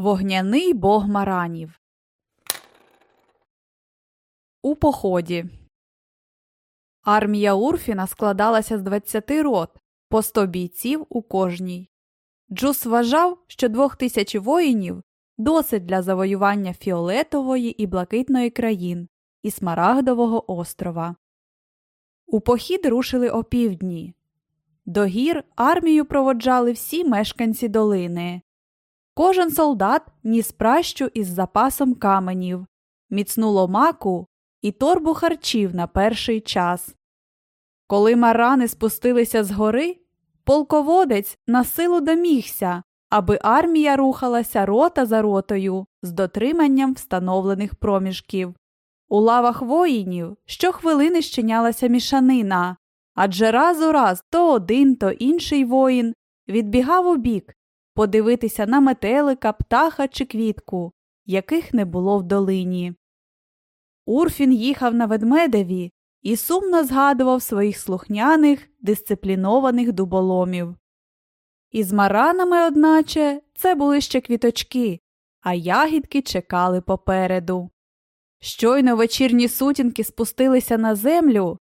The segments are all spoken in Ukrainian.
Вогняний бог маранів. У поході. Армія Урфіна складалася з 20 рот, по 100 бійців у кожній. Джус вважав, що двох тисяч воїнів досить для завоювання фіолетової і блакитної країн і Смарагдового острова. У похід рушили опівдні. До гір армію проводжали всі мешканці долини. Кожен солдат ніс пращу із запасом каменів, міцну ломаку і торбу харчів на перший час. Коли марани спустилися з гори, полководець на силу домігся, аби армія рухалася рота за ротою з дотриманням встановлених проміжків. У лавах воїнів щохвилини щинялася мішанина, адже раз у раз то один, то інший воїн відбігав у бік подивитися на метелика, птаха чи квітку, яких не було в долині. Урфін їхав на ведмедеві і сумно згадував своїх слухняних, дисциплінованих дуболомів. Із маранами, одначе, це були ще квіточки, а ягідки чекали попереду. Щойно вечірні сутінки спустилися на землю,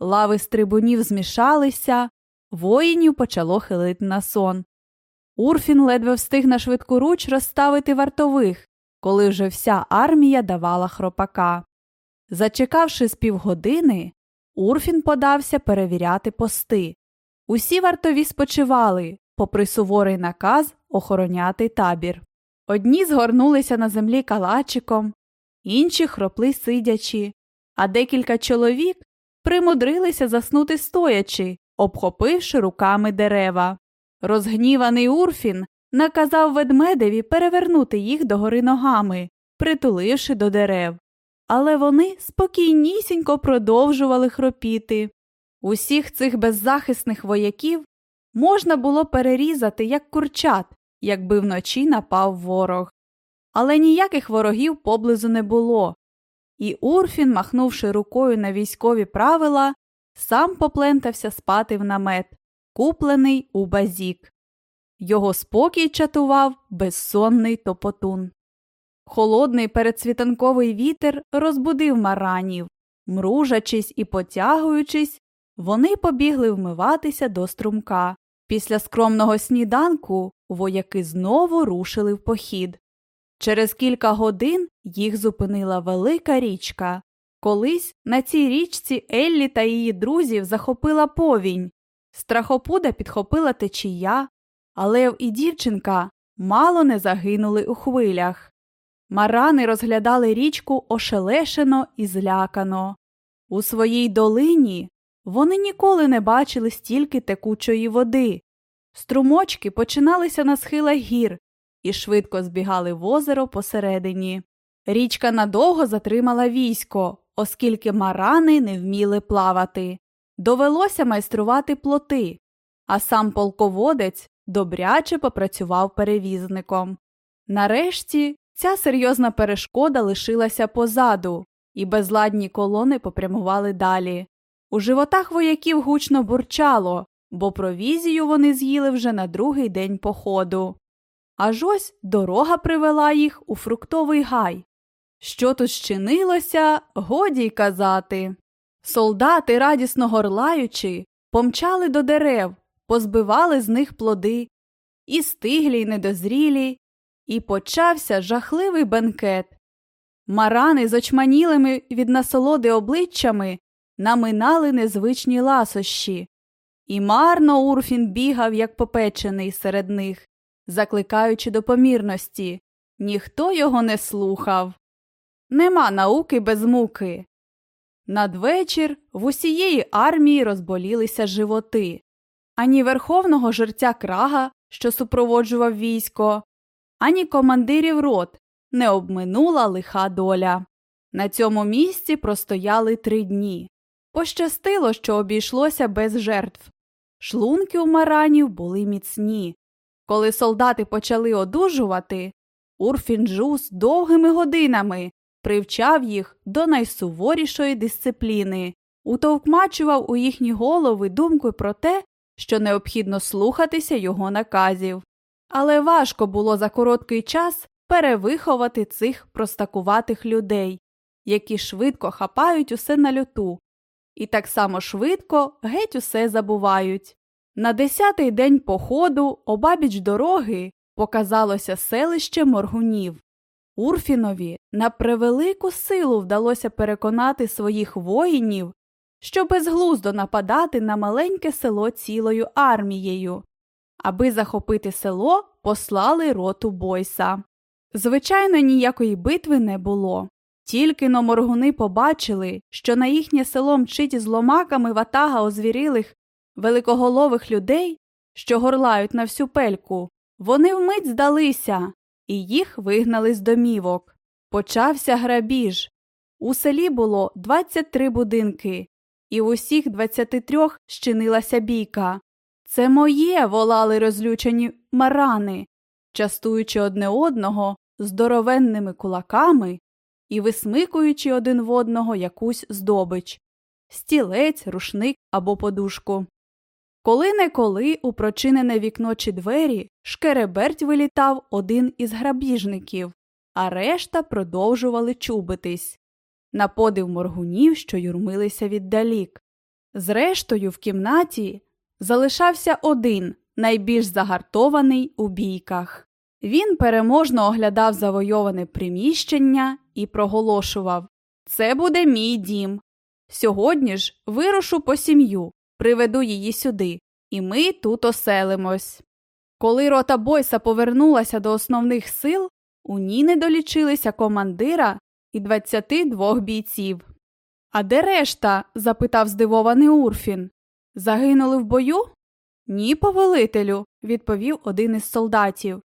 лави стрибунів змішалися, воїнів почало хилити на сон. Урфін ледве встиг на швидку руч розставити вартових, коли вже вся армія давала хропака. Зачекавши з півгодини, Урфін подався перевіряти пости. Усі вартові спочивали, попри суворий наказ охороняти табір. Одні згорнулися на землі калачиком, інші хропли сидячи, а декілька чоловік примудрилися заснути стоячи, обхопивши руками дерева. Розгніваний Урфін наказав ведмедеві перевернути їх догори ногами, притуливши до дерев. Але вони спокійнісінько продовжували хропіти. Усіх цих беззахисних вояків можна було перерізати, як курчат, якби вночі напав ворог. Але ніяких ворогів поблизу не було. І Урфін, махнувши рукою на військові правила, сам поплентався спати в намет, куплений у базік. Його спокій чатував безсонний топотун. Холодний передсвітанковий вітер розбудив маранів. Мружачись і потягуючись, вони побігли вмиватися до струмка. Після скромного сніданку вояки знову рушили в похід. Через кілька годин їх зупинила велика річка. Колись на цій річці Еллі та її друзів захопила повінь. Страхопуда підхопила течія, а Лев і дівчинка мало не загинули у хвилях. Марани розглядали річку ошелешено і злякано. У своїй долині вони ніколи не бачили стільки текучої води. Струмочки починалися на схилах гір і швидко збігали в озеро посередині. Річка надовго затримала військо, оскільки марани не вміли плавати. Довелося майструвати плоти, а сам полководець добряче попрацював перевізником. Нарешті ця серйозна перешкода лишилася позаду, і безладні колони попрямували далі. У животах вояків гучно бурчало, бо провізію вони з'їли вже на другий день походу. Аж ось дорога привела їх у фруктовий гай. Що тут щинилося, годі й казати. Солдати, радісно горлаючи, помчали до дерев, позбивали з них плоди, і стиглі й недозрілі, і почався жахливий бенкет. Марани з очманілими від насолоди обличчями наминали незвичні ласощі, і марно Урфін бігав, як попечений серед них, закликаючи до помірності. Ніхто його не слухав. Нема науки без муки. Надвечір в усієї армії розболілися животи. Ані верховного жерця крага, що супроводжував військо, ані командирів рот не обминула лиха доля. На цьому місці простояли три дні. Пощастило, що обійшлося без жертв. Шлунки у маранів були міцні. Коли солдати почали одужувати, Урфінджус довгими годинами привчав їх до найсуворішої дисципліни, утовкмачував у їхні голови думки про те, що необхідно слухатися його наказів. Але важко було за короткий час перевиховати цих простакуватих людей, які швидко хапають усе на люту, і так само швидко геть усе забувають. На десятий день походу обабіч дороги показалося селище моргунів. Урфінові на превелику силу вдалося переконати своїх воїнів, що безглуздо нападати на маленьке село цілою армією. Аби захопити село, послали роту бойса. Звичайно, ніякої битви не було. Тільки но моргуни побачили, що на їхнє село мчить із ломаками ватага озвірілих великоголових людей, що горлають на всю пельку, вони вмить здалися, і їх вигнали з домівок. Почався грабіж. У селі було 23 будинки, і в усіх 23 щинилася бійка. Це моє волали розлючені марани, частуючи одне одного здоровенними кулаками і висмикуючи один в одного якусь здобич стілець, рушник або подушку. Коли неколи у прочинене вікно чи двері шкереберть вилітав один із грабіжників, а решта продовжували чубитись на подив моргунів, що юрмилися віддалік. Зрештою, в кімнаті залишався один, найбільш загартований у бійках. Він переможно оглядав завойоване приміщення і проголошував Це буде мій дім. Сьогодні ж вирушу по сім'ю, приведу її сюди, і ми тут оселимось. Коли рота Бойса повернулася до основних сил, у ній не долічилися командира і 22 бійців. А де решта? запитав здивований Урфін. Загинули в бою? Ні, повелителю, відповів один із солдатів.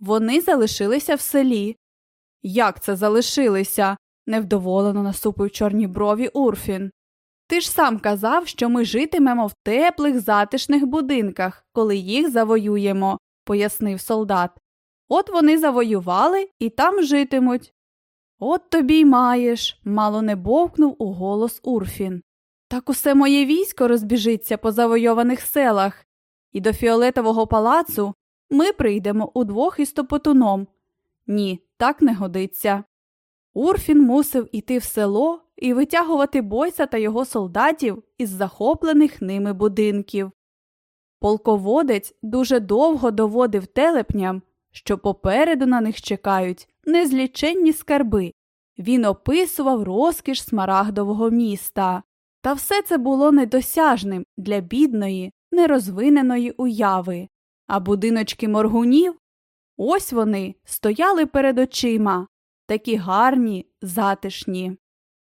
Вони залишилися в селі. Як це залишилися? невдоволено насупив чорні брові Урфін. Ти ж сам казав, що ми житимемо в теплих затишних будинках, коли їх завоюємо, пояснив солдат. От вони завоювали і там житимуть. От тобі й маєш, мало не бовкнув у голос Урфін. Так усе моє військо розбіжиться по завойованих селах, і до фіолетового палацу ми прийдемо удвох із топотуном. Ні, так не годиться. Урфін мусив іти в село і витягувати бойця та його солдатів із захоплених ними будинків. Полководець дуже довго доводив телепням, що попереду на них чекають незліченні скарби. Він описував розкіш смарагдового міста. Та все це було недосяжним для бідної, нерозвиненої уяви. А будиночки моргунів ось вони стояли перед очима, такі гарні, затишні.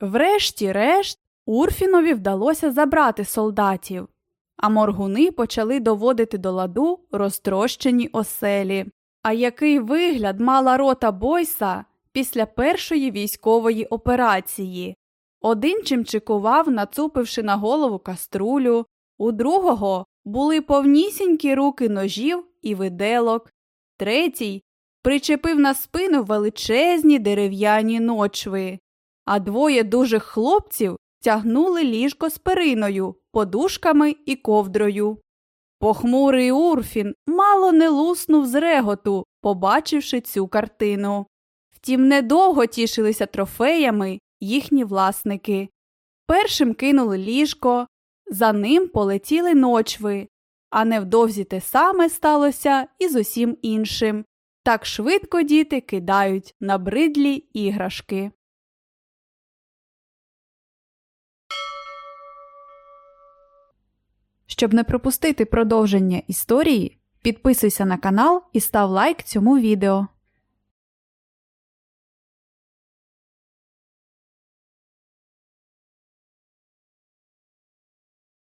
Врешті-решт, Урфінові вдалося забрати солдатів, а моргуни почали доводити до ладу розтрощені оселі. А який вигляд мала рота Бойса після першої військової операції? Один чимчикував, нацупивши на голову каструлю, у другого були повнісінькі руки ножів і виделок, третій причепив на спину величезні дерев'яні ночви, а двоє дужих хлопців тягнули ліжко з периною, подушками і ковдрою. Похмурий Урфін мало не луснув з реготу, побачивши цю картину. Втім, недовго тішилися трофеями їхні власники. Першим кинули ліжко, за ним полетіли ночви, а невдовзі те саме сталося і з усім іншим. Так швидко діти кидають набридлі іграшки. Щоб не пропустити продовження історії, підписуйся на канал і став лайк цьому відео.